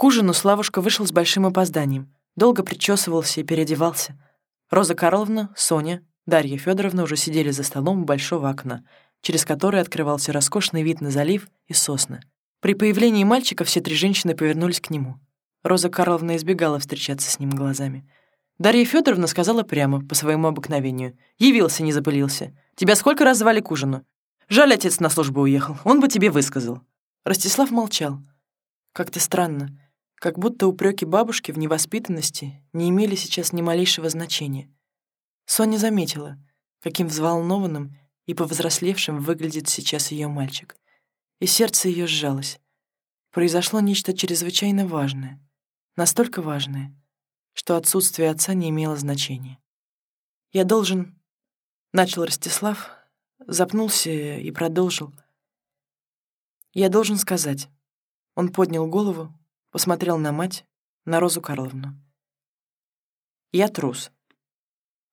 К ужину Славушка вышел с большим опозданием, долго причесывался и переодевался. Роза Карловна, Соня, Дарья Федоровна уже сидели за столом у большого окна, через которое открывался роскошный вид на залив и сосны. При появлении мальчика все три женщины повернулись к нему. Роза Карловна избегала встречаться с ним глазами. Дарья Федоровна сказала прямо, по своему обыкновению. «Явился, не запылился. Тебя сколько раз звали к ужину? Жаль, отец на службу уехал, он бы тебе высказал». Ростислав молчал. Как-то странно. Как будто упреки бабушки в невоспитанности не имели сейчас ни малейшего значения. Соня заметила, каким взволнованным и повзрослевшим выглядит сейчас ее мальчик. И сердце ее сжалось. Произошло нечто чрезвычайно важное. Настолько важное, что отсутствие отца не имело значения. «Я должен...» — начал Ростислав, запнулся и продолжил. «Я должен сказать...» Он поднял голову, посмотрел на мать, на Розу Карловну. «Я трус.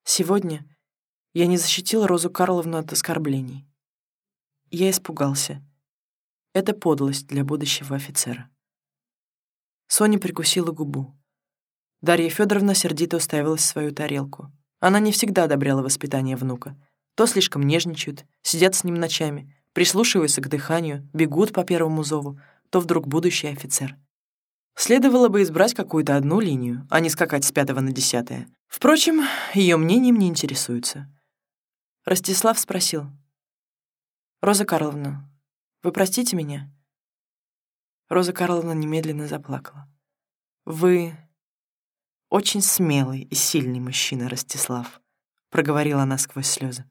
Сегодня я не защитил Розу Карловну от оскорблений. Я испугался. Это подлость для будущего офицера». Соня прикусила губу. Дарья Федоровна сердито уставилась в свою тарелку. Она не всегда одобряла воспитание внука. То слишком нежничают, сидят с ним ночами, прислушиваются к дыханию, бегут по первому зову, то вдруг будущий офицер. Следовало бы избрать какую-то одну линию, а не скакать с пятого на десятое. Впрочем, ее мнением не интересуются. Ростислав спросил. «Роза Карловна, вы простите меня?» Роза Карловна немедленно заплакала. «Вы очень смелый и сильный мужчина, Ростислав», — проговорила она сквозь слезы.